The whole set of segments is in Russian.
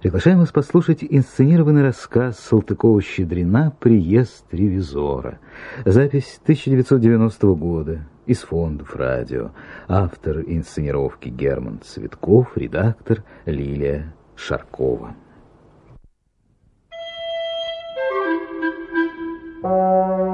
Приглашаем вас послушать инсценированный рассказ Салтыкова-Щедрина «Приезд ревизора». Запись 1990 года из фондов радио. Автор инсценировки Герман Цветков, редактор Лилия Шаркова. В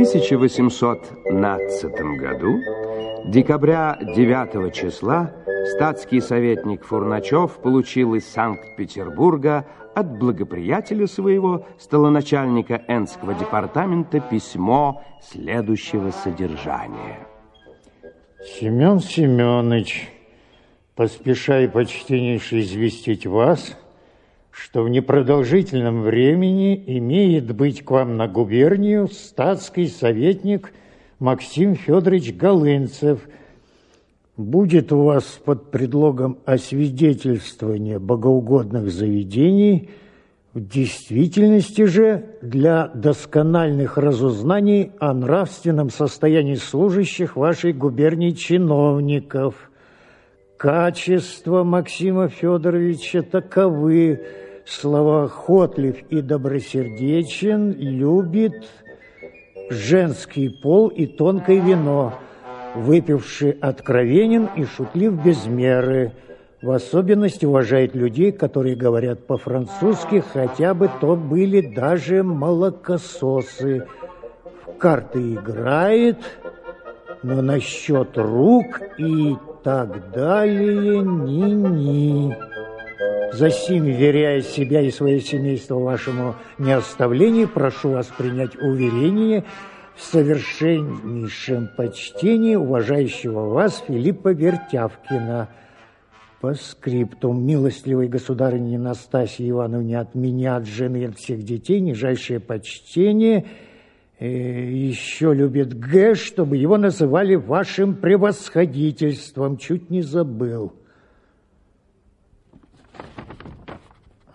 1812 году, декабря 9 числа, статский советник Фурначев получил из Санкт-Петербурга от благоприятеля своего, столоначальника Энского департамента, письмо следующего содержания. Семен Семенович, поспешай почтеннейше известить вас, что в непродолжительном времени имеет быть к вам на губернию статский советник Максим Федорович Голынцев. Будет у вас под предлогом освидетельствования богоугодных заведений в действительности же для доскональных разузнаний о нравственном состоянии служащих вашей губернии чиновников. Качества Максима Федоровича таковы, словоохотлив и добросердечен, любит женский пол и тонкое вино, выпивший откровенен и шутлив без меры – в особенности уважает людей, которые говорят по-французски, хотя бы то были даже молокососы. В карты играет, но насчет рук и так далее ни-ни. Засим, веряя себя и свое семейство вашему неоставлению, прошу вас принять уверение в совершеннейшем почтении уважающего вас Филиппа Вертявкина – по скриптум, милостливой государыне Настасье Ивановне от меня, от жены и от всех детей, нижайшее почтение. Э, еще любит Г, чтобы его называли вашим превосходительством. Чуть не забыл.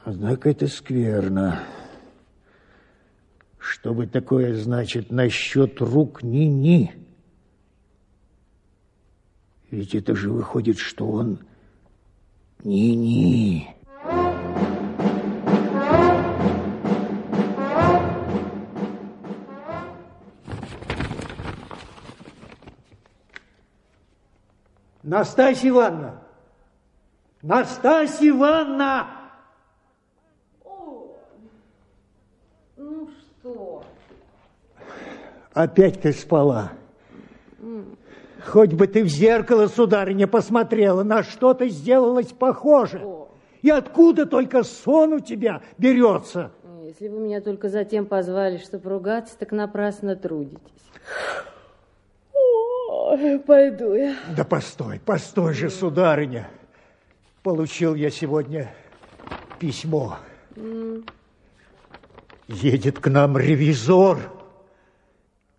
Однако это скверно. Что бы такое значит насчет рук ни-ни? Ведь это же выходит, что он ни-ни. Настасья Ивановна! Настасья Ивановна! О, ну что? Опять ты спала. Хоть бы ты в зеркало, сударыня, посмотрела, на что ты сделалась похоже. О. И откуда только сон у тебя берется? Если вы меня только затем позвали, чтобы ругаться, так напрасно трудитесь. Ой, пойду я. Да постой, постой же, сударыня. Получил я сегодня письмо. Mm. Едет к нам ревизор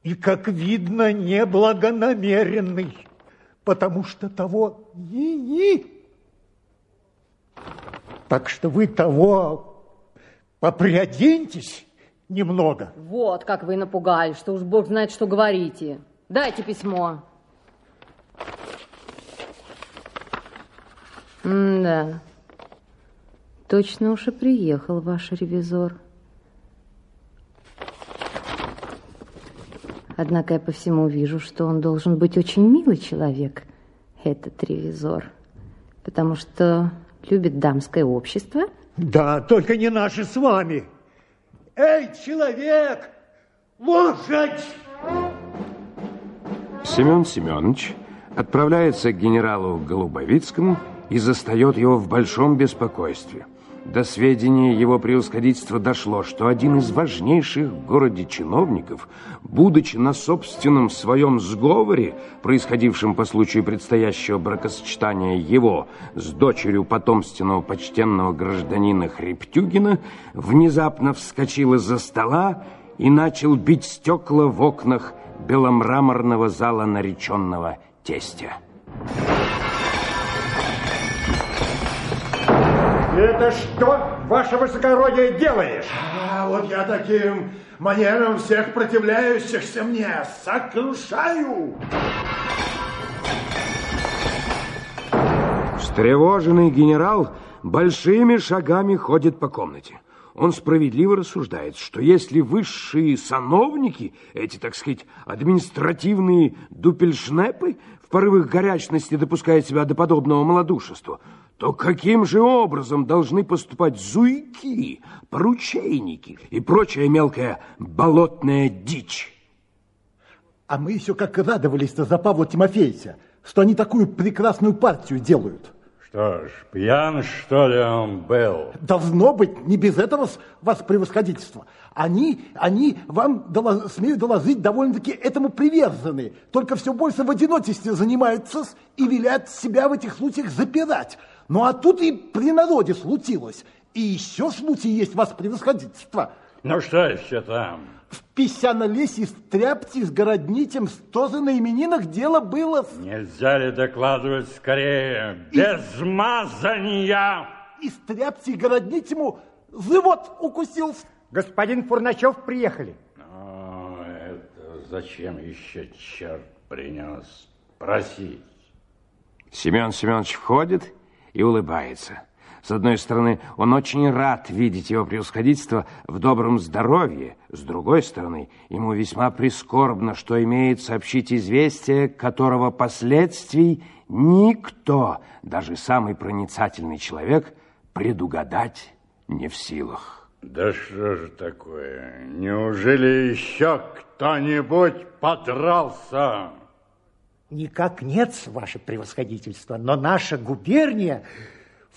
и, как видно, неблагонамеренный, потому что того ни-ни. Так что вы того поприоденьтесь немного. Вот как вы напугали, что уж Бог знает, что говорите. Дайте письмо. М да, точно уж и приехал ваш ревизор. Однако я по всему вижу, что он должен быть очень милый человек, этот ревизор, потому что любит дамское общество. Да, только не наши с вами. Эй, человек, лошадь! Семен Семенович отправляется к генералу Голубовицкому и застает его в большом беспокойстве – до сведения его превосходительства дошло, что один из важнейших в городе чиновников, будучи на собственном своем сговоре, происходившем по случаю предстоящего бракосочетания его с дочерью потомственного почтенного гражданина Хрептюгина, внезапно вскочил из-за стола и начал бить стекла в окнах беломраморного зала нареченного тестя. Это что, ваше высокородие, делаешь? А, вот я таким манерам всех противляющихся мне. Сокрушаю! Встревоженный генерал большими шагами ходит по комнате. Он справедливо рассуждает, что если высшие сановники, эти, так сказать, административные дупельшнепы, порывах горячности допускают себя до подобного малодушества, то каким же образом должны поступать зуйки, поручейники и прочая мелкая болотная дичь? А мы еще как радовались-то за Павла Тимофеевича, что они такую прекрасную партию делают. Что ж, пьян, что ли, он был? Должно быть, не без этого вас превосходительство. Они, они вам, долож, смею доложить, довольно-таки этому привержены. Только все больше в одиночестве занимаются и велят себя в этих случаях запирать. Ну, а тут и при народе случилось. И еще случай есть вас превосходительство. Ну, что еще там? В Песяно-лесе стряпти с городнитем тоже на именинах дело было. Нельзя ли докладывать скорее? И... Без мазания! И стряпти городнитему живот укусил. Господин Фурначев приехали. О, это зачем еще черт принес? Просить. Семен Семенович входит и улыбается. С одной стороны, он очень рад видеть его превосходительство в добром здоровье. С другой стороны, ему весьма прискорбно, что имеет сообщить известие, которого последствий никто, даже самый проницательный человек, предугадать не в силах. Да что же такое? Неужели еще кто-нибудь подрался? Никак нет, ваше превосходительство, но наша губерния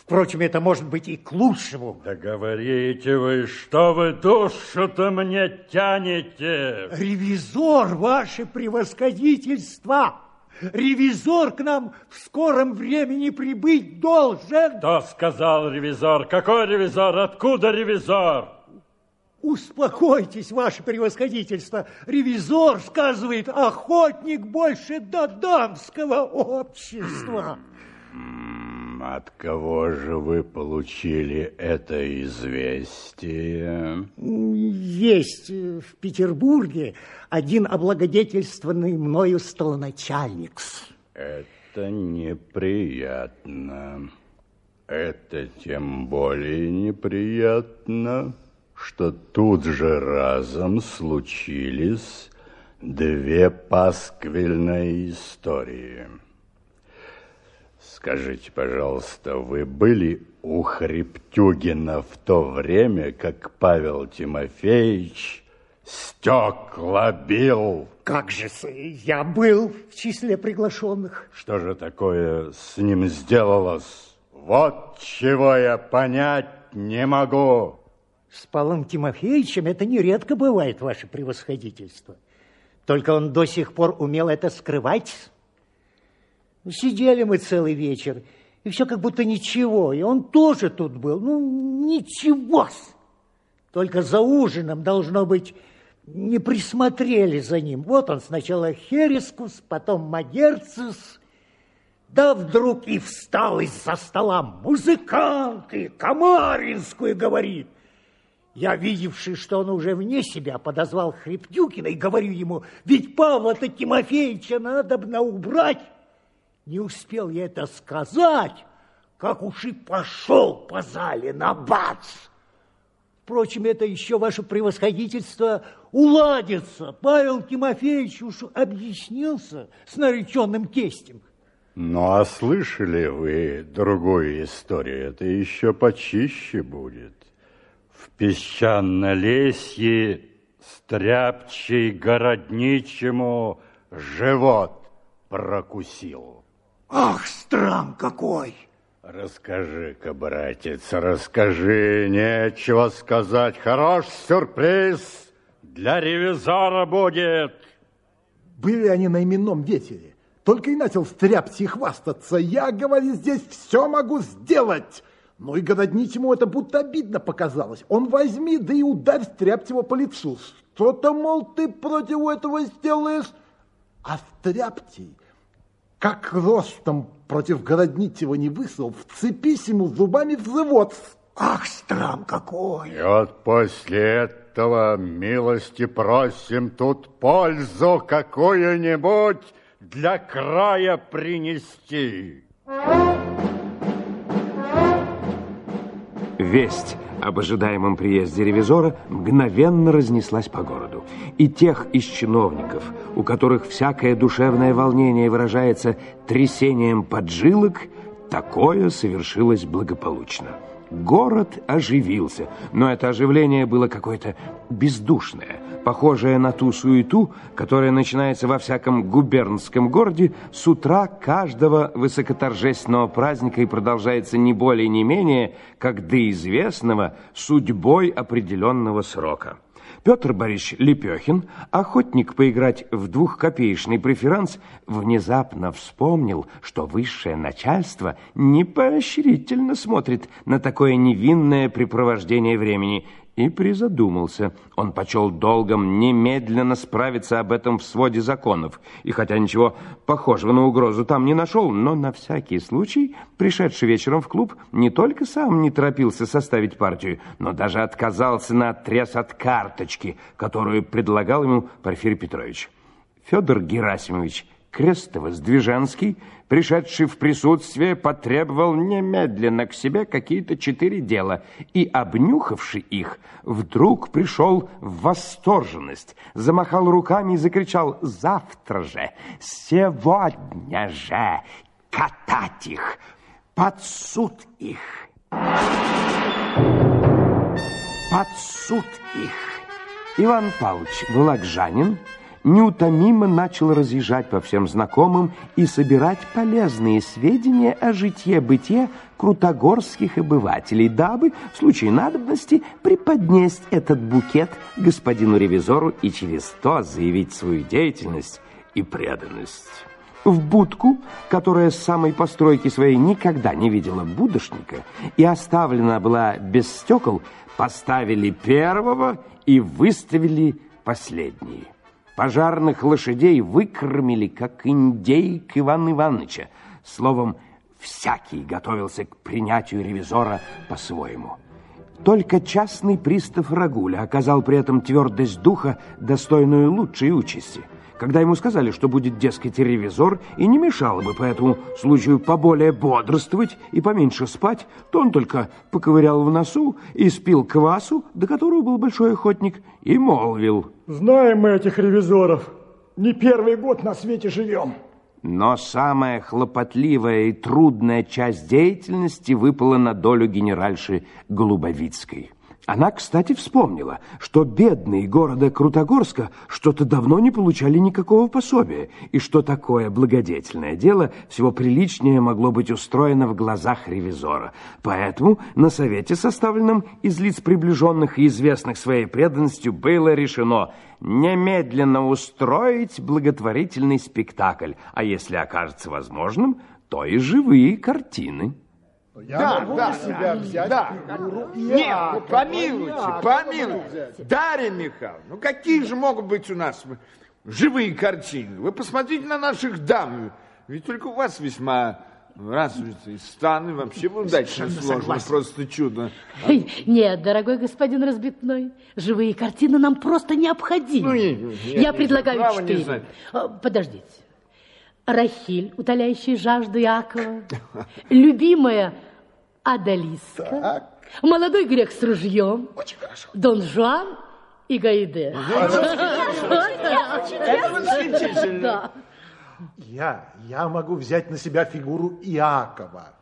Впрочем, это может быть и к лучшему. Да говорите вы, что вы душу-то мне тянете? Ревизор, ваше превосходительство! Ревизор к нам в скором времени прибыть должен. Кто сказал ревизор? Какой ревизор? Откуда ревизор? Успокойтесь, ваше превосходительство. Ревизор сказывает, охотник больше до дамского общества. От кого же вы получили это известие? Есть в Петербурге один облагодетельствованный мною столоначальник. Это неприятно. Это тем более неприятно, что тут же разом случились две пасквильные истории. Скажите, пожалуйста, вы были у Хребтюгина в то время, как Павел Тимофеевич стекла бил? Как же я был в числе приглашенных. Что же такое с ним сделалось? Вот чего я понять не могу. С Павлом Тимофеевичем это нередко бывает, ваше превосходительство. Только он до сих пор умел это скрывать Сидели мы целый вечер, и все как будто ничего. И он тоже тут был. Ну, ничего. Только за ужином, должно быть, не присмотрели за ним. Вот он сначала Херескус, потом Магерцис, да вдруг и встал из-за стола музыкант и Камаринскую говорит. Я, видевший, что он уже вне себя, подозвал Хребтюкина и говорю ему, ведь Павла-то Тимофеевича надо бы убрать. Не успел я это сказать, как уж и пошел по зале на бац. Впрочем, это еще ваше превосходительство уладится. Павел Тимофеевич уж объяснился с нареченным тестем. Ну, а слышали вы другую историю? Это еще почище будет. В песчано-лесье стряпчий городничему живот прокусил. Ах, стран какой! Расскажи-ка, братец, расскажи, нечего сказать. Хорош сюрприз для ревизора будет. Были они на именном ветере. Только и начал стряпать и хвастаться. Я, говорю, здесь все могу сделать. Ну и городничему это будто обидно показалось. Он возьми, да и ударь Стряптева по лицу. Что-то, мол, ты против этого сделаешь? А Стряптий как ростом против Городнитева не высыл, вцепись ему зубами в живот. Ах, стран какой! И вот после этого милости просим тут пользу какую-нибудь для края принести. Весть об ожидаемом приезде ревизора мгновенно разнеслась по городу. И тех из чиновников, у которых всякое душевное волнение выражается трясением поджилок, такое совершилось благополучно. Город оживился, но это оживление было какое-то бездушное, похожее на ту суету, которая начинается во всяком губернском городе с утра каждого высокоторжественного праздника и продолжается не более не менее, как до известного судьбой определенного срока. Петр Борисович Лепехин, охотник поиграть в двухкопеечный преферанс, внезапно вспомнил, что высшее начальство непоощрительно смотрит на такое невинное препровождение времени – и призадумался. Он почел долгом немедленно справиться об этом в своде законов. И хотя ничего похожего на угрозу там не нашел, но на всякий случай, пришедший вечером в клуб, не только сам не торопился составить партию, но даже отказался на отрез от карточки, которую предлагал ему Порфирий Петрович. Федор Герасимович Крестово-Сдвиженский, пришедший в присутствие, потребовал немедленно к себе какие-то четыре дела и, обнюхавший их, вдруг пришел в восторженность, замахал руками и закричал «Завтра же, сегодня же катать их, под суд их!» под суд их. Иван Павлович Вологжанин неутомимо начал разъезжать по всем знакомым и собирать полезные сведения о житье-бытие крутогорских обывателей, дабы в случае надобности преподнесть этот букет господину ревизору и через то заявить свою деятельность и преданность. В будку, которая с самой постройки своей никогда не видела будошника и оставлена была без стекол, поставили первого и выставили последние. Пожарных лошадей выкормили, как индейк Ивана Ивановича. Словом, всякий готовился к принятию ревизора по-своему. Только частный пристав Рагуля оказал при этом твердость духа, достойную лучшей участи – когда ему сказали, что будет, дескать, ревизор, и не мешало бы по этому случаю поболее бодрствовать и поменьше спать, то он только поковырял в носу и спил квасу, до которого был большой охотник, и молвил. Знаем мы этих ревизоров. Не первый год на свете живем. Но самая хлопотливая и трудная часть деятельности выпала на долю генеральши Голубовицкой. Она, кстати, вспомнила, что бедные города Крутогорска что-то давно не получали никакого пособия, и что такое благодетельное дело всего приличнее могло быть устроено в глазах ревизора. Поэтому на совете, составленном из лиц приближенных и известных своей преданностью, было решено немедленно устроить благотворительный спектакль, а если окажется возможным, то и живые картины. Я да, могу да, себя взять да. фигуру Нет, ну помилуйте, помилуйте. Дарья Михайловна, ну какие же могут быть у нас живые картины? Вы посмотрите на наших дам. Ведь только у вас весьма развитые станы. Вообще удачно сложно, согласен. просто чудо. Нет, дорогой господин Разбитной, живые картины нам просто необходимы. Ну, нет, нет, Я нет, предлагаю четыре. А, подождите. Рахиль, утоляющий жажду Якова, любимая Адалиска, так. молодой грек с ружьем, Очень хорошо. Дон Жуан и Гаиде. Это восхитительно. Я, я могу взять на себя фигуру Иакова.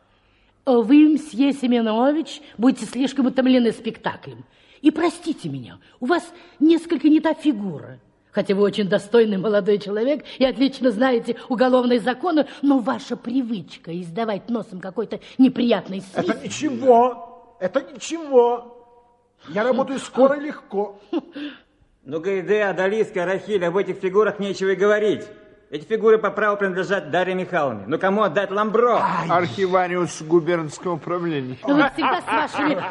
Вы, мсье Семенович, будете слишком утомлены спектаклем. И простите меня, у вас несколько не та фигура. Хотя вы очень достойный молодой человек и отлично знаете уголовные законы, но ваша привычка издавать носом какой-то неприятный свист... Это ничего, это ничего. Я работаю скоро и легко. Ну, Гайде, Адалиска, Рахиль, об этих фигурах нечего и говорить. Эти фигуры по праву принадлежат Дарье Михайловне. Но кому отдать Ламбро? Архивариус губернского управления. Вы всегда с вашими...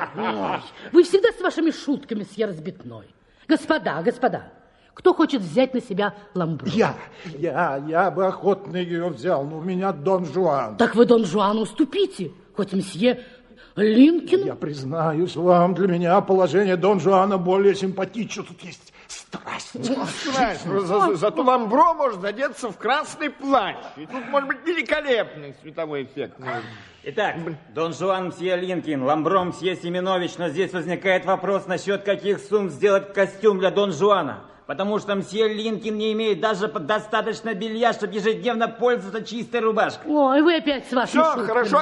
Вы всегда с вашими шутками мсье Разбитной. Господа, господа, кто хочет взять на себя Ламбро? Я, я, я бы охотно ее взял, но у меня Дон Жуан. Так вы Дон Жуану уступите, хоть мсье Линкин? Я признаюсь вам, для меня положение Дон Жуана более симпатично. Тут есть страсть. Ну, страсть. За, зато Ламбро может одеться в красный плащ. И тут может быть великолепный световой эффект. Итак, Дон Жуан Мсье Линкин, Ламбро Мсье Семенович, но здесь возникает вопрос насчет каких сумм сделать костюм для Дон Жуана. Потому что мсье Линкин не имеет даже достаточно белья, чтобы ежедневно пользоваться чистой рубашкой. Ой, вы опять с вашей Все, шутками. хорошо,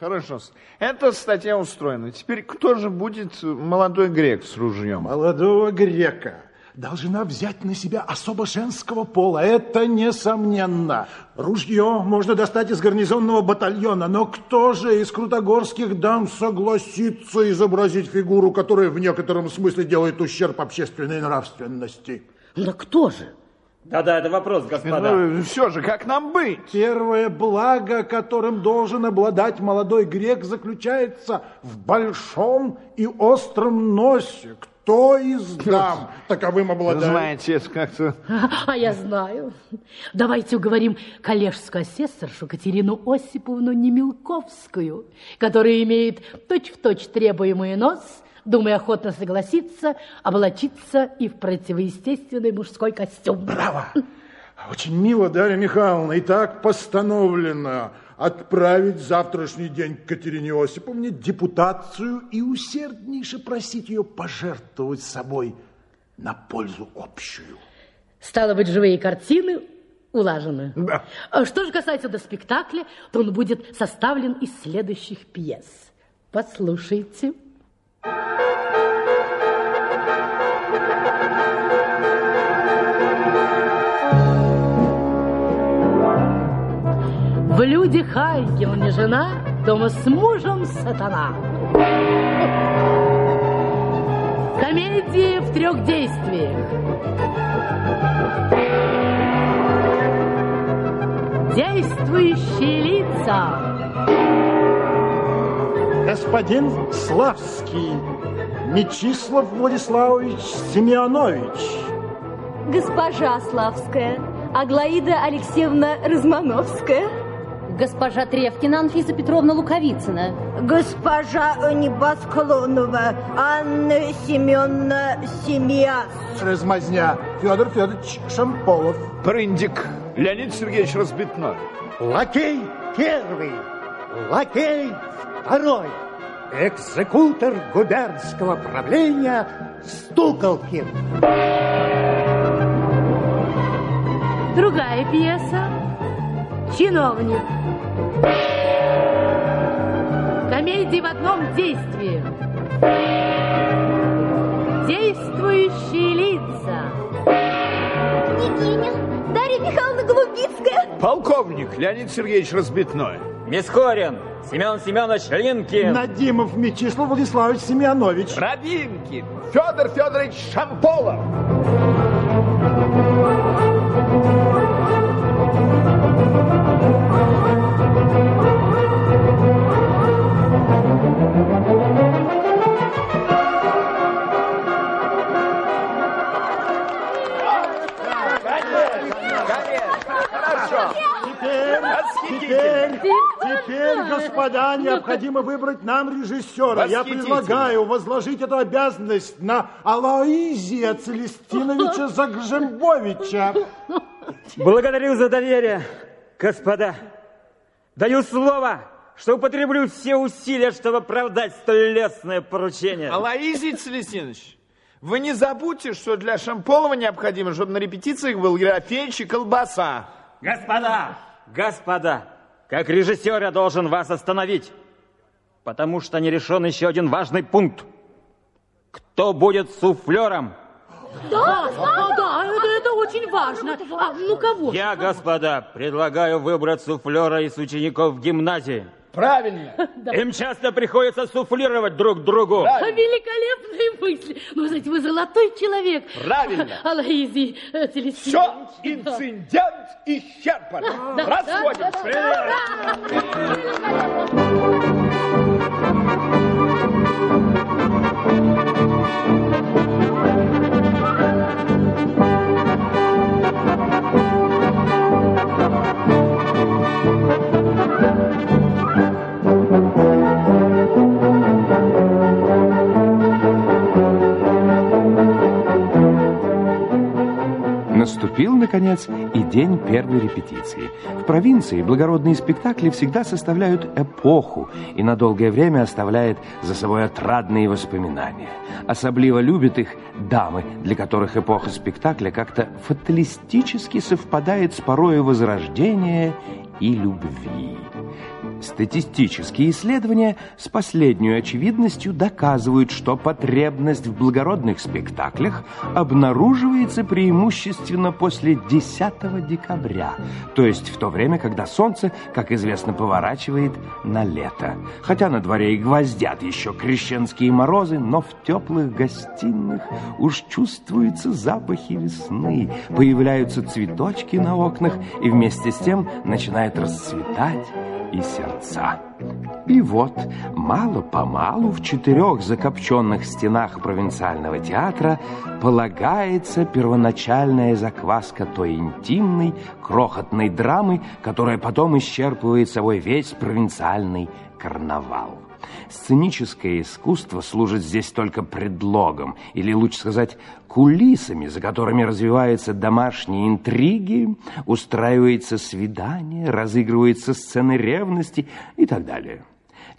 хорошо. Эта статья устроена. Теперь кто же будет молодой грек с ружьем? Молодого грека должна взять на себя особо женского пола. Это несомненно. Ружье можно достать из гарнизонного батальона, но кто же из крутогорских дам согласится изобразить фигуру, которая в некотором смысле делает ущерб общественной нравственности? Да кто же? Да-да, это вопрос, господа. Ну, все же, как нам быть? Первое благо, которым должен обладать молодой грек, заключается в большом и остром носе. Кто из дам таковым обладает? Знаете, это как-то... А я знаю. Давайте уговорим коллежскую асессоршу Катерину Осиповну Немилковскую, которая имеет точь-в-точь требуемый нос, думая охотно согласиться, облачиться и в противоестественный мужской костюм. Браво! Очень мило, Дарья Михайловна, и так постановлено отправить завтрашний день к Катерине Осиповне депутацию и усерднейше просить ее пожертвовать собой на пользу общую. Стало быть, живые картины улажены. Да. А Что же касается до спектакля, то он будет составлен из следующих пьес. Послушайте. В людях ангел не жена, дома с мужем сатана. Комедия в трех действиях. Действующие лица. Господин Славский, Мечислав Владиславович Семенович. Госпожа Славская, Аглаида Алексеевна Размановская. Госпожа Тревкина Анфиса Петровна Луковицына. Госпожа Анибас Клонова, Анна Семеновна Семья. Размазня Федор Федорович Шамполов. Прындик Леонид Сергеевич Разбитной. Лакей первый, лакей второй, экзекутор губернского правления Стуколкин. Другая пьеса. Чиновник. Комедия в одном действии. Действующие лица. Княгиня Дарья Михайловна Голубицкая. Полковник Леонид Сергеевич Разбитной. Мискорин, Семен Семенович Линкин. Надимов Мечислав Владиславович Семенович. Рабинкин Федор Федорович Шамполов. Господа, необходимо выбрать нам режиссера. Я предлагаю возложить эту обязанность на Алоизия Целестиновича Загжембовича. Благодарю за доверие, господа. Даю слово, что употреблю все усилия, чтобы оправдать столь лестное поручение. Алаизий Целестинович, вы не забудьте, что для Шамполова необходимо, чтобы на репетициях был графеич и колбаса. Господа, господа, как режиссер я должен вас остановить, потому что не решен еще один важный пункт. Кто будет суфлером? Да, да, да, это, это очень важно. А, ну кого? Я, господа, предлагаю выбрать суфлера из учеников гимназии. Правильно. Им часто приходится суфлировать друг другу. А, Великолепные мысли. Ну, знаете, вы золотой человек. Правильно. Алаизий э, Все, инцидент исчерпан. Да, Расходимся. да, да, да. Наконец, и день первой репетиции. В провинции благородные спектакли всегда составляют эпоху и на долгое время оставляют за собой отрадные воспоминания. Особливо любят их дамы, для которых эпоха спектакля как-то фаталистически совпадает с порою возрождения и любви. Статистические исследования с последней очевидностью доказывают, что потребность в благородных спектаклях обнаруживается преимущественно после 10 декабря, то есть в то время, когда солнце, как известно, поворачивает на лето. Хотя на дворе и гвоздят еще крещенские морозы, но в теплых гостиных уж чувствуются запахи весны, появляются цветочки на окнах и вместе с тем начинает расцветать и сердца. И вот, мало-помалу в четырех закопченных стенах провинциального театра полагается первоначальная закваска той интимной, крохотной драмы, которая потом исчерпывает собой весь провинциальный карнавал. Сценическое искусство служит здесь только предлогом, или лучше сказать, кулисами, за которыми развиваются домашние интриги, устраивается свидание, разыгрываются сцены ревности и так далее.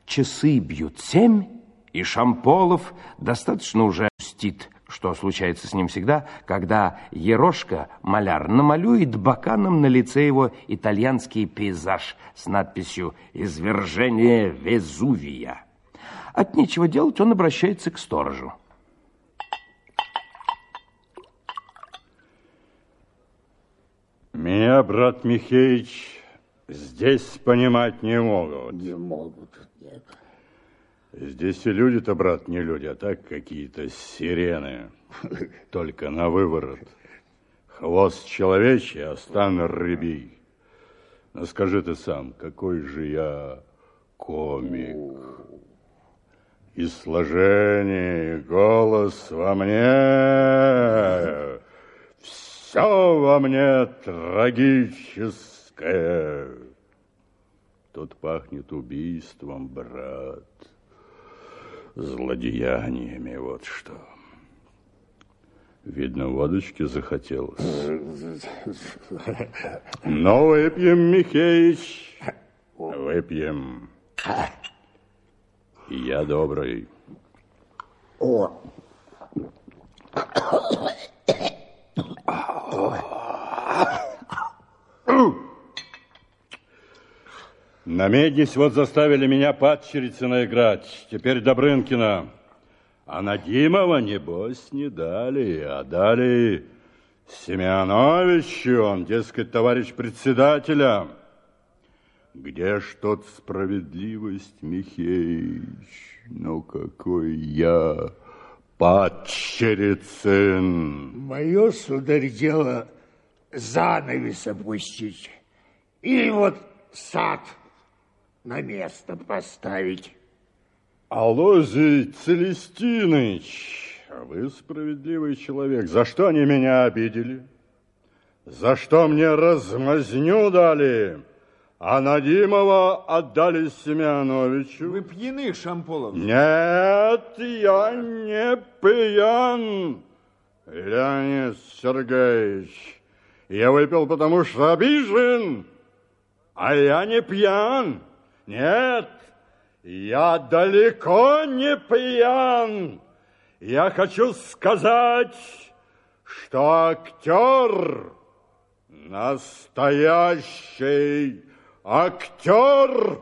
Часы бьют семь, и Шамполов достаточно уже пустит что случается с ним всегда, когда Ерошка, маляр, намалюет баканом на лице его итальянский пейзаж с надписью «Извержение Везувия». От нечего делать он обращается к сторожу. Меня, брат Михеич, здесь понимать не могут. Не могут. Здесь и люди-то, брат, не люди, а так какие-то сирены. Только на выворот. Хвост человечий, а стан рыбий. Но скажи ты сам, какой же я комик. И сложение, и голос во мне, все во мне трагическое. Тут пахнет убийством, брат злодеяниями, вот что. Видно, водочки захотелось. Но выпьем, Михеич, выпьем. Я добрый. О. На меднись вот заставили меня падчерицына играть. Теперь Добрынкина. А на Димова, небось, не дали, а дали Семеновичу, он, дескать, товарищ председателя. Где ж тот справедливость, Михеич? Ну, какой я падчерицын. Мое, сударь, дело занавес опустить. Или вот сад на место поставить. Алозий Целестиныч, вы справедливый человек. За что они меня обидели? За что мне размазню дали? А Надимова отдали Семеновичу. Вы пьяны, Шамполов? Нет, я не пьян, Леонид Сергеевич. Я выпил, потому что обижен, а я не пьян. Нет, я далеко не пьян. Я хочу сказать, что актер, настоящий актер,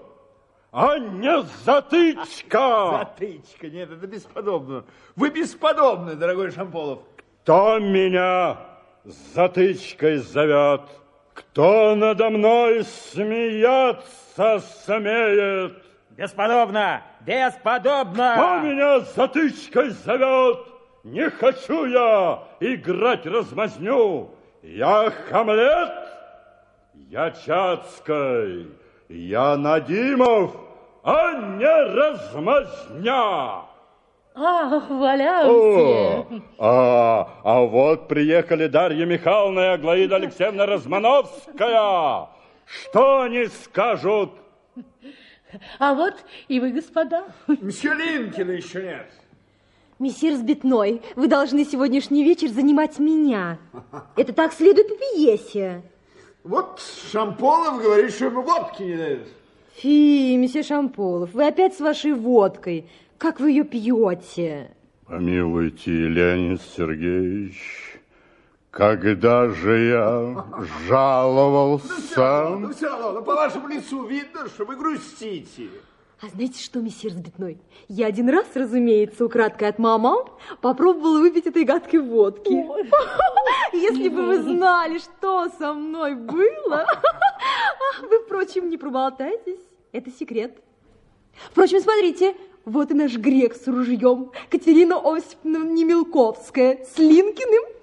а не затычка. Затычка, нет, это бесподобно. Вы бесподобны, дорогой Шамполов. Кто меня затычкой зовет? Кто надо мной смеяться смеет? Бесподобно! Бесподобно! Кто меня затычкой зовет? Не хочу я играть размазню. Я Хамлет, я Чацкой, я Надимов, а не размазня. Ах, валялся. А, а вот приехали Дарья Михайловна и Аглаида Алексеевна Размановская. Что они скажут? А вот и вы, господа. Мсье Линкина еще нет. Мессир Сбитной, вы должны сегодняшний вечер занимать меня. Это так следует в пьесе. Вот Шамполов говорит, что ему водки не дают. Фи, месье Шамполов, вы опять с вашей водкой. Как вы ее пьете? Помилуйте, Леонид Сергеевич, когда же я жаловался? Ну все, ну все, ну, по вашему лицу видно, что вы грустите. А знаете что, месье Разбитной? Я один раз, разумеется, украдкой от мама попробовала выпить этой гадкой водки. Если бы вы знали, что со мной было. Вы, впрочем, не проболтайтесь. Это секрет. Впрочем, смотрите, вот и наш грек с ружьем. Катерина Осиповна Немелковская с Линкиным.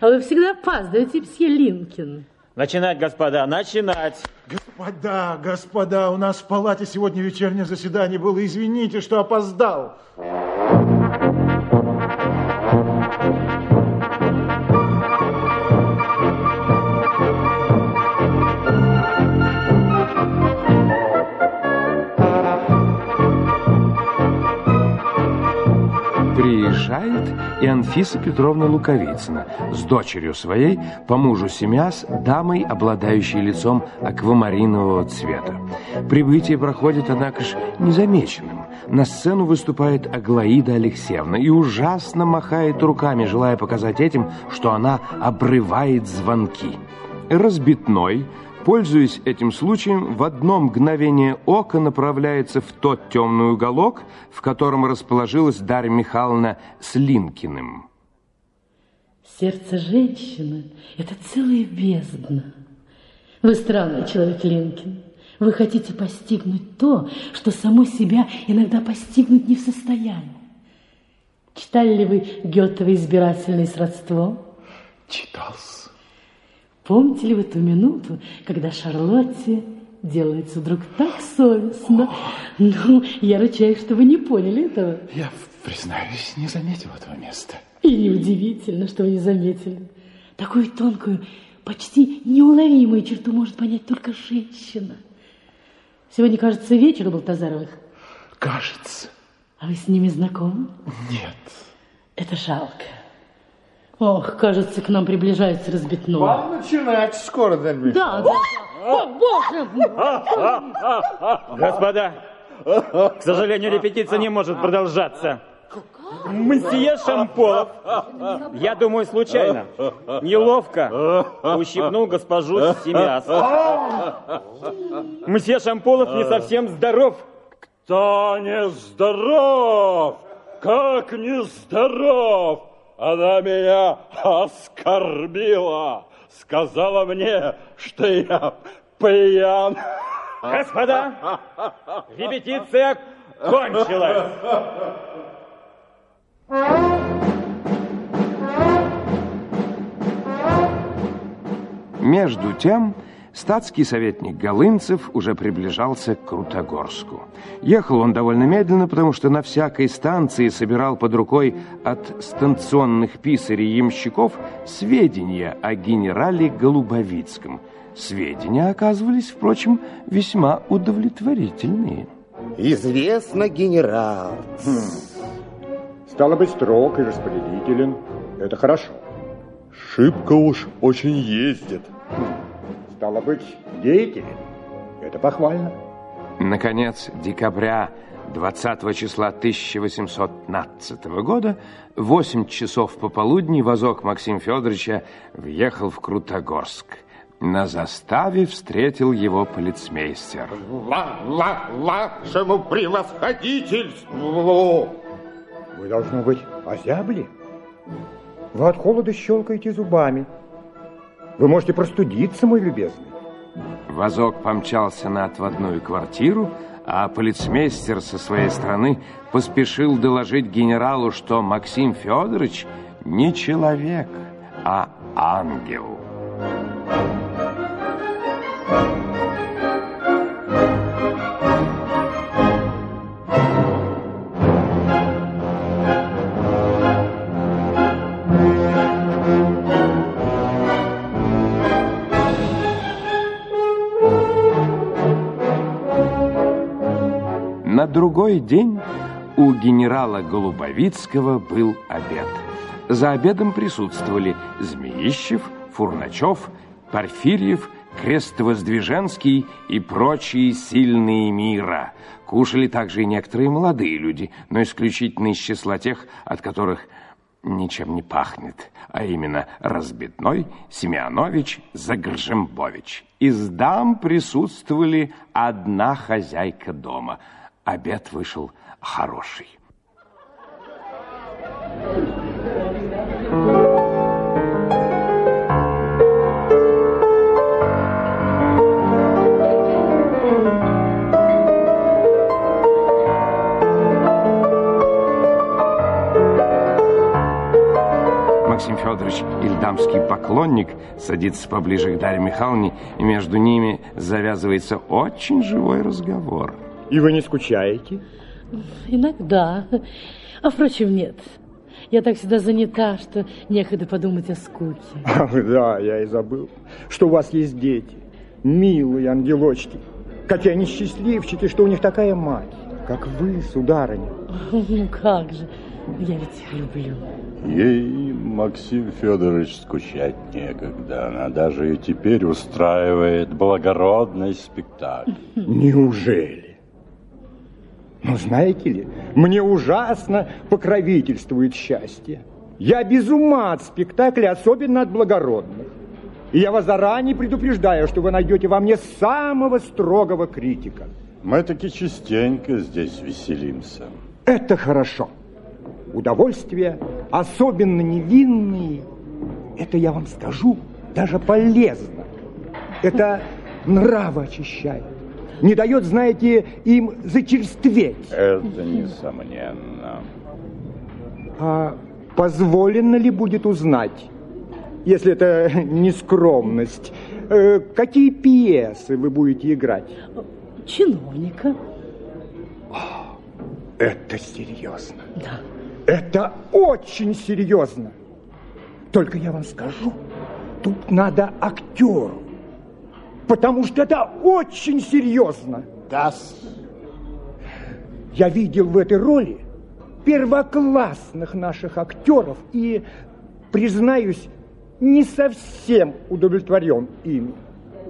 А вы всегда опаздываете, псье Линкин. Начинать, господа, начинать. Господа, господа, у нас в палате сегодня вечернее заседание было. Извините, что опоздал. Приезжает и Анфиса Петровна Луковицына с дочерью своей, по мужу Семяс, дамой, обладающей лицом аквамаринового цвета. Прибытие проходит, однако ж, незамеченным. На сцену выступает Аглаида Алексеевна и ужасно махает руками, желая показать этим, что она обрывает звонки. Разбитной, пользуясь этим случаем, в одно мгновение ока направляется в тот темный уголок, в котором расположилась Дарья Михайловна с Линкиным. Сердце женщины – это целая бездна. Вы странный человек, Линкин. Вы хотите постигнуть то, что само себя иногда постигнуть не в состоянии. Читали ли вы Гетова «Избирательное сродство»? Читался. Помните ли вы ту минуту, когда Шарлотте делается вдруг так совестно? Ну, я ручаюсь, что вы не поняли этого. Я, признаюсь, не заметил этого места. И неудивительно, что вы не заметили. Такую тонкую, почти неуловимую черту может понять только женщина. Сегодня, кажется, вечер у Балтазаровых. Кажется. А вы с ними знакомы? Нет. Это жалко. Ох, кажется, к нам приближается разбитной. Вам начинать скоро, Дальбиш. Да, да, да. О, боже! Господа, к сожалению, репетиция не может продолжаться. Мсье Шамполов, я думаю, случайно, неловко ущипнул госпожу Семяс. Мсье Шамполов не совсем здоров. Кто не здоров? Как не здоров? Она меня оскорбила, сказала мне, что я пьян. Господа, репетиция кончилась. Между тем, статский советник Голынцев уже приближался к Крутогорску. Ехал он довольно медленно, потому что на всякой станции собирал под рукой от станционных писарей и ямщиков сведения о генерале Голубовицком. Сведения оказывались, впрочем, весьма удовлетворительные. Известно, генерал. Стало быть, строг и распорядителен. Это хорошо. Шибко уж очень ездит. Стало быть, деятелен. Это похвально. Наконец, декабря 20 числа 1815 года, в 8 часов пополудни, возок Максим Федоровича въехал в Крутогорск. На заставе встретил его полицмейстер. Ла, ла, вашему превосходительству! Вы, должно быть, озябли? Вы от холода щелкаете зубами. Вы можете простудиться, мой любезный. Возок помчался на отводную квартиру, а полицмейстер со своей стороны поспешил доложить генералу, что Максим Федорович не человек, а ангел. Другой день У генерала Голубовицкого был обед. За обедом присутствовали Змеищев, Фурначев, Порфирьев, Крестовоздвиженский и прочие сильные мира. Кушали также и некоторые молодые люди, но исключительно из числа тех, от которых ничем не пахнет, а именно Разбитной, Семенович, Загржембович. Из дам присутствовали одна хозяйка дома. Обед вышел хороший. Максим Федорович Ильдамский поклонник садится поближе к Дарье Михайловне, и между ними завязывается очень живой разговор. И вы не скучаете? Иногда. А впрочем, нет. Я так всегда занята, что некогда подумать о скуке. Ах, да, я и забыл, что у вас есть дети. Милые ангелочки. Какие они счастливчики, что у них такая мать, как вы, сударыня. Ну как же, я ведь их люблю. Ей, Максим Федорович, скучать некогда. Она даже и теперь устраивает благородный спектакль. Неужели? Ну, знаете ли, мне ужасно покровительствует счастье. Я без ума от спектакля, особенно от благородных. И я вас заранее предупреждаю, что вы найдете во мне самого строгого критика. Мы таки частенько здесь веселимся. Это хорошо. Удовольствия, особенно невинные, это, я вам скажу, даже полезно. Это нравы очищает. Не дает, знаете, им зачерстветь. Это несомненно. А позволено ли будет узнать, если это не скромность, э, какие пьесы вы будете играть? Чиновника. Это серьезно. Да. Это очень серьезно. Только я вам скажу, тут надо актеру, потому что это очень серьезно. Да. Я видел в этой роли первоклассных наших актеров и, признаюсь, не совсем удовлетворен ими.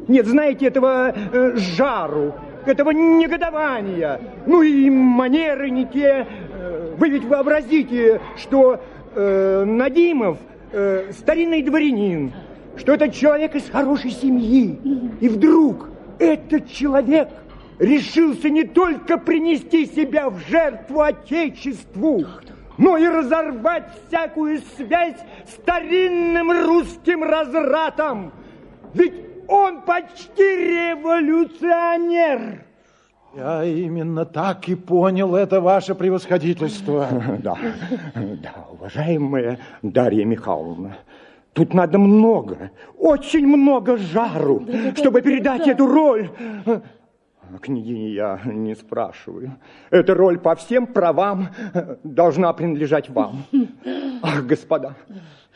Нет, знаете, этого э, жару, этого негодования, ну и манеры не те. Э, Вы ведь вообразите, что э, Надимов э, старинный дворянин, что это человек из хорошей семьи. И вдруг этот человек решился не только принести себя в жертву Отечеству, но и разорвать всякую связь с старинным русским разратом. Ведь он почти революционер. Я именно так и понял это ваше превосходительство. Да, да, уважаемая Дарья Михайловна, тут надо много, очень много жару, чтобы передать эту роль. А Княгине я не спрашиваю. Эта роль по всем правам должна принадлежать вам. Ах, господа,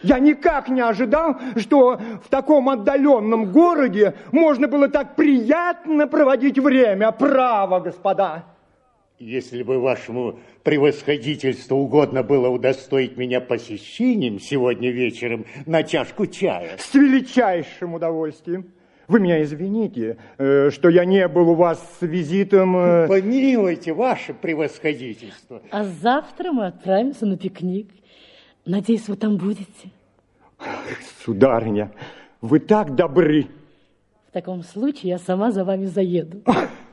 я никак не ожидал, что в таком отдаленном городе можно было так приятно проводить время. Право, господа. Если бы вашему превосходительству угодно было удостоить меня посещением сегодня вечером на чашку чая. С величайшим удовольствием. Вы меня извините, э, что я не был у вас с визитом... э, Помилуйте, ваше превосходительство. А завтра мы отправимся на пикник. Надеюсь, вы там будете. Сударыня, вы так добры. В таком случае я сама за вами заеду.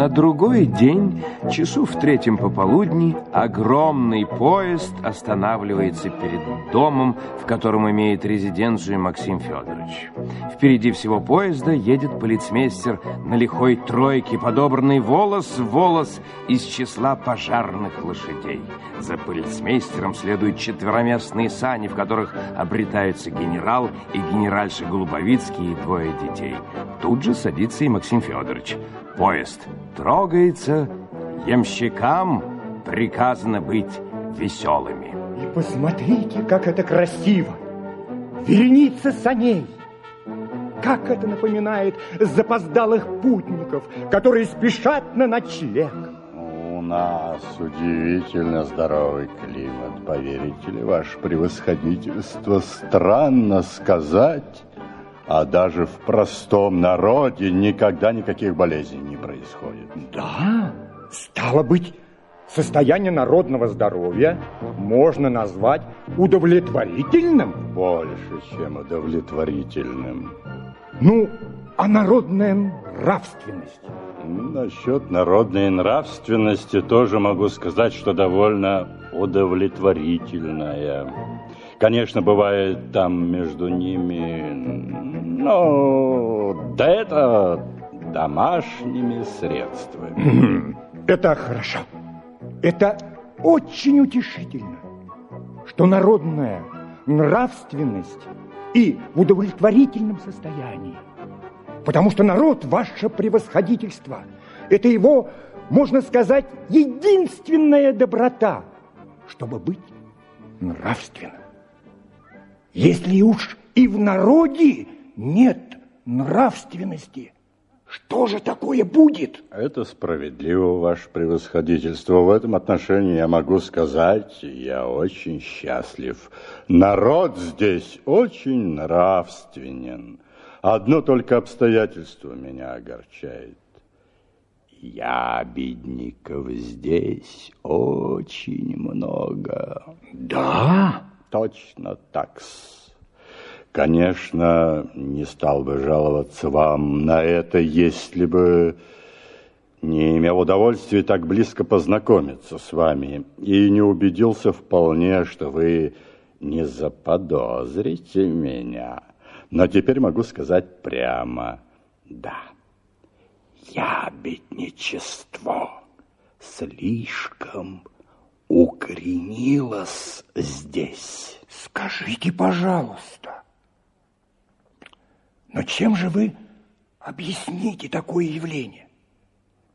На другой день, часу в третьем пополудни, огромный поезд останавливается перед домом, в котором имеет резиденцию Максим Федорович. Впереди всего поезда едет полицмейстер на лихой тройке, подобранный волос в волос из числа пожарных лошадей. За полицмейстером следуют четвероместные сани, в которых обретаются генерал и генеральша Голубовицкий и двое детей. тут же садится и Максим Федорович. Поезд трогается, ямщикам приказано быть веселыми. И посмотрите, как это красиво! Вереница саней! Как это напоминает запоздалых путников, которые спешат на ночлег. У нас удивительно здоровый климат, поверите ли, ваше превосходительство. Странно сказать, а даже в простом народе никогда никаких болезней не происходит. Да, стало быть, состояние народного здоровья можно назвать удовлетворительным? Больше, чем удовлетворительным. Ну, а народная нравственность? Насчет народной нравственности тоже могу сказать, что довольно удовлетворительная. Конечно, бывает там между ними, ну, да это домашними средствами. Это хорошо. Это очень утешительно, что народная нравственность и в удовлетворительном состоянии. Потому что народ, ваше превосходительство, это его, можно сказать, единственная доброта, чтобы быть нравственным. Если уж и в народе нет нравственности, что же такое будет? Это справедливо, ваше превосходительство. В этом отношении я могу сказать, я очень счастлив. Народ здесь очень нравственен. Одно только обстоятельство меня огорчает. Я бедников здесь очень много. Да? Точно так -с. Конечно, не стал бы жаловаться вам на это, если бы не имел удовольствия так близко познакомиться с вами и не убедился вполне, что вы не заподозрите меня. Но теперь могу сказать прямо, да, я бедничество слишком укоренилось здесь. Скажите, пожалуйста, но чем же вы объясните такое явление?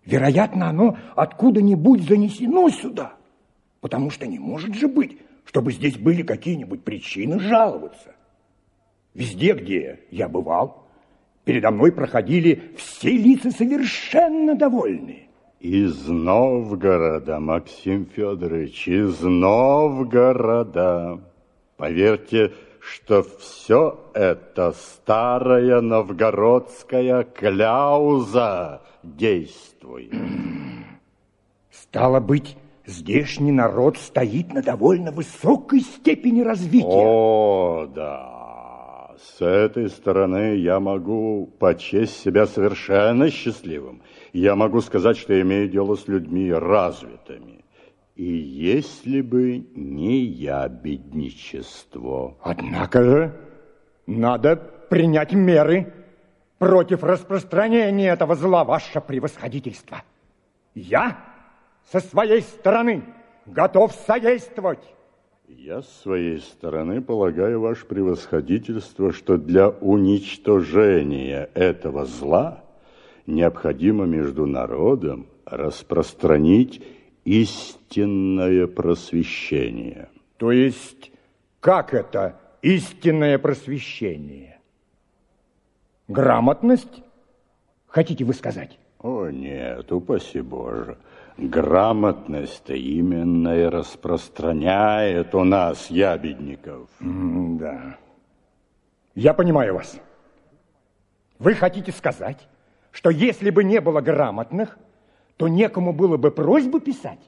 Вероятно, оно откуда-нибудь занесено сюда, потому что не может же быть, чтобы здесь были какие-нибудь причины жаловаться. Везде, где я бывал, передо мной проходили все лица совершенно довольные. Из Новгорода, Максим Федорович, из Новгорода. Поверьте, что все это старая новгородская кляуза действует. Стало быть, здешний народ стоит на довольно высокой степени развития. О, да. С этой стороны я могу почесть себя совершенно счастливым. Я могу сказать, что имею дело с людьми развитыми. И если бы не я бедничество. Однако же надо принять меры против распространения этого зла, ваше превосходительство. Я со своей стороны готов содействовать. Я с своей стороны полагаю, ваше превосходительство, что для уничтожения этого зла необходимо между народом распространить истинное просвещение. То есть, как это истинное просвещение? Грамотность? Хотите вы сказать? О, нет, упаси Боже. Грамотность-то именно и распространяет у нас ябедников. Да. Я понимаю вас. Вы хотите сказать, что если бы не было грамотных, то некому было бы просьбу писать.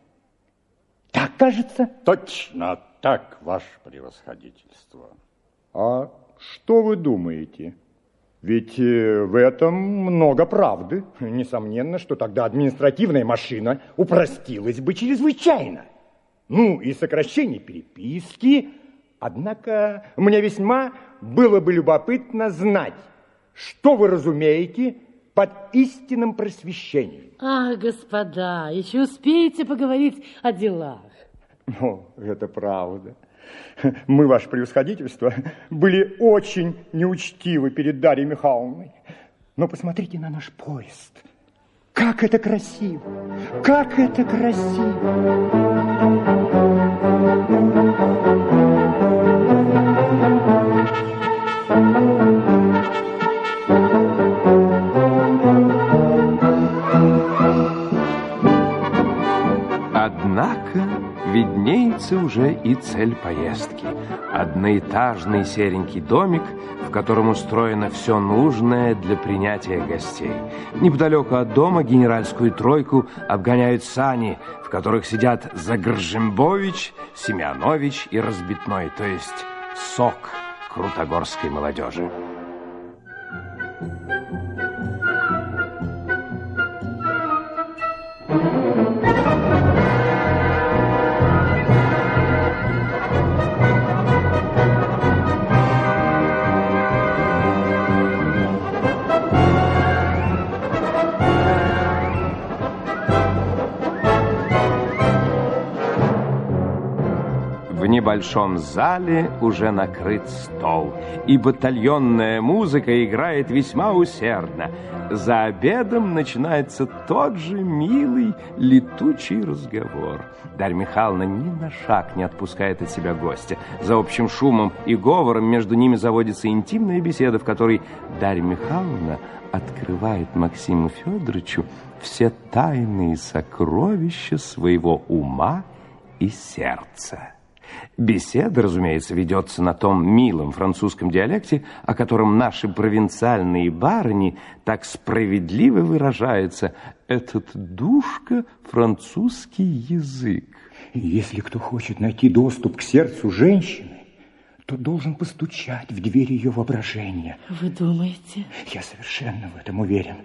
Так кажется? Точно так, ваше превосходительство. А что вы думаете? Ведь э, в этом много правды. Несомненно, что тогда административная машина упростилась бы чрезвычайно. Ну, и сокращение переписки. Однако мне весьма было бы любопытно знать, что вы разумеете под истинным просвещением. Ах, господа, еще успеете поговорить о делах. О, это правда. Мы, ваше превосходительство, были очень неучтивы перед Дарьей Михайловной. Но посмотрите на наш поезд. Как это красиво! Как это красиво! Виднеется уже и цель поездки. Одноэтажный серенький домик, в котором устроено все нужное для принятия гостей. Неподалеку от дома генеральскую тройку обгоняют сани, в которых сидят Загржембович, Семенович и Разбитной, то есть сок крутогорской молодежи. Небольшом зале уже накрыт стол, и батальонная музыка играет весьма усердно. За обедом начинается тот же милый летучий разговор. Дарья Михайловна ни на шаг не отпускает от себя гостя. За общим шумом и говором между ними заводится интимная беседа, в которой Дарья Михайловна открывает Максиму Федоровичу все тайные сокровища своего ума и сердца. Беседа, разумеется, ведется на том милом французском диалекте, о котором наши провинциальные барыни так справедливо выражаются. Этот душка французский язык. Если кто хочет найти доступ к сердцу женщины, то должен постучать в дверь ее воображения. Вы думаете? Я совершенно в этом уверен.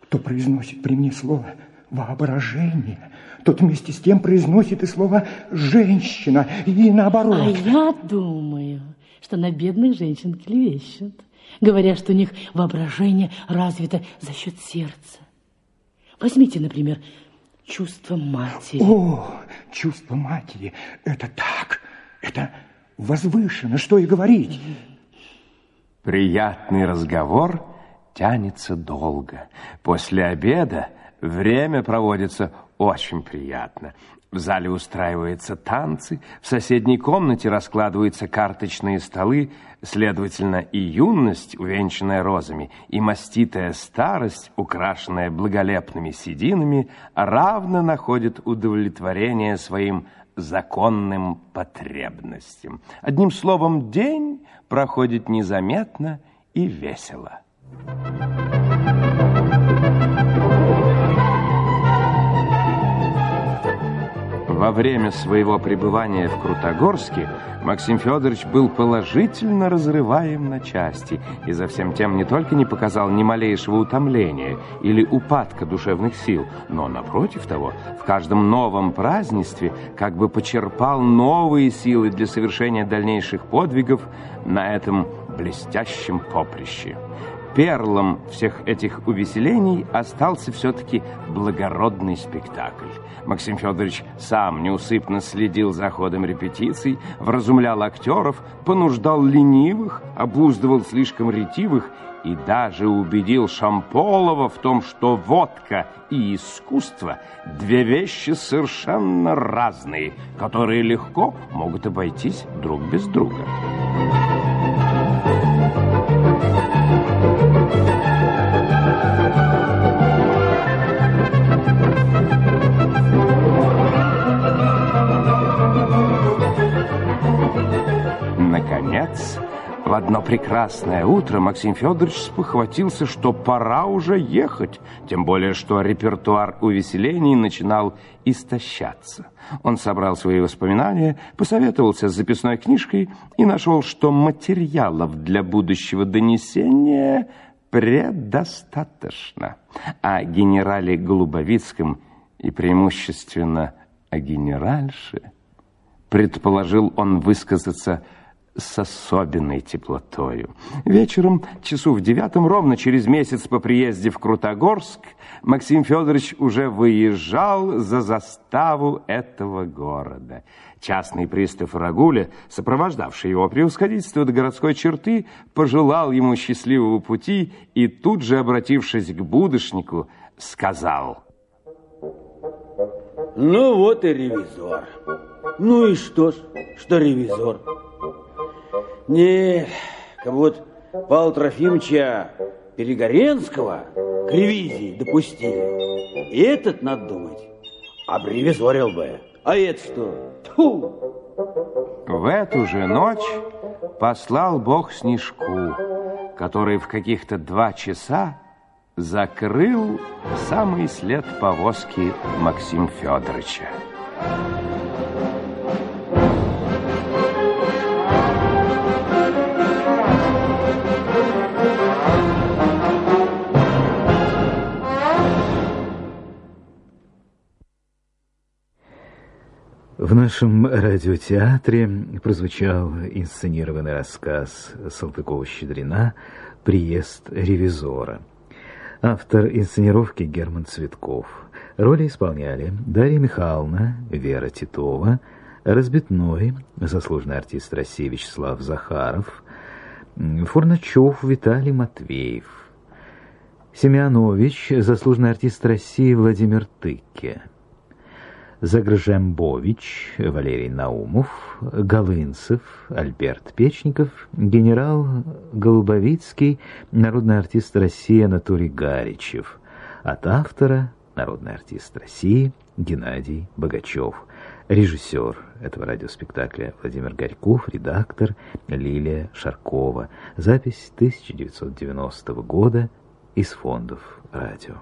Кто произносит при мне слово воображение, тот вместе с тем произносит и слово «женщина», и наоборот. А я думаю, что на бедных женщин клевещут, говоря, что у них воображение развито за счет сердца. Возьмите, например, чувство матери. О, чувство матери, это так, это возвышенно, что и говорить. Приятный разговор тянется долго. После обеда Время проводится очень приятно. В зале устраиваются танцы, в соседней комнате раскладываются карточные столы, следовательно, и юность, увенчанная розами, и маститая старость, украшенная благолепными сединами, равно находят удовлетворение своим законным потребностям. Одним словом, день проходит незаметно и весело. Во время своего пребывания в Крутогорске Максим Федорович был положительно разрываем на части и за всем тем не только не показал ни малейшего утомления или упадка душевных сил, но, напротив того, в каждом новом празднестве как бы почерпал новые силы для совершения дальнейших подвигов на этом блестящем поприще. Перлом всех этих увеселений остался все-таки благородный спектакль. Максим Федорович сам неусыпно следил за ходом репетиций, вразумлял актеров, понуждал ленивых, обуздывал слишком ретивых и даже убедил Шамполова в том, что водка и искусство – две вещи совершенно разные, которые легко могут обойтись друг без друга. Одно прекрасное утро Максим Федорович спохватился, что пора уже ехать, тем более, что репертуар увеселений начинал истощаться. Он собрал свои воспоминания, посоветовался с записной книжкой и нашел, что материалов для будущего донесения предостаточно. О генерале Голубовицком и преимущественно о генеральше предположил он высказаться с особенной теплотою. Вечером, часу в девятом, ровно через месяц по приезде в Крутогорск, Максим Федорович уже выезжал за заставу этого города. Частный пристав Рагуля, сопровождавший его превосходительство до городской черты, пожелал ему счастливого пути и тут же, обратившись к будошнику, сказал... Ну вот и ревизор. Ну и что ж, что ревизор? Не, как вот Павла Трофимовича Перегоренского к ревизии допустили. И этот, надо думать, обревизорил бы. А это что? Тьфу! В эту же ночь послал Бог Снежку, который в каких-то два часа закрыл самый след повозки Максим Федоровича. В нашем радиотеатре прозвучал инсценированный рассказ Салтыкова-Щедрина «Приезд ревизора». Автор инсценировки Герман Цветков. Роли исполняли Дарья Михайловна, Вера Титова, Разбитной, заслуженный артист России Вячеслав Захаров, Фурначев Виталий Матвеев, Семенович, заслуженный артист России Владимир Тыкке, Загржембович, Валерий Наумов, Голынцев, Альберт Печников, генерал Голубовицкий, народный артист России Анатолий Гаричев. От автора народный артист России Геннадий Богачев. Режиссер этого радиоспектакля Владимир Горьков, редактор Лилия Шаркова. Запись 1990 года из фондов радио.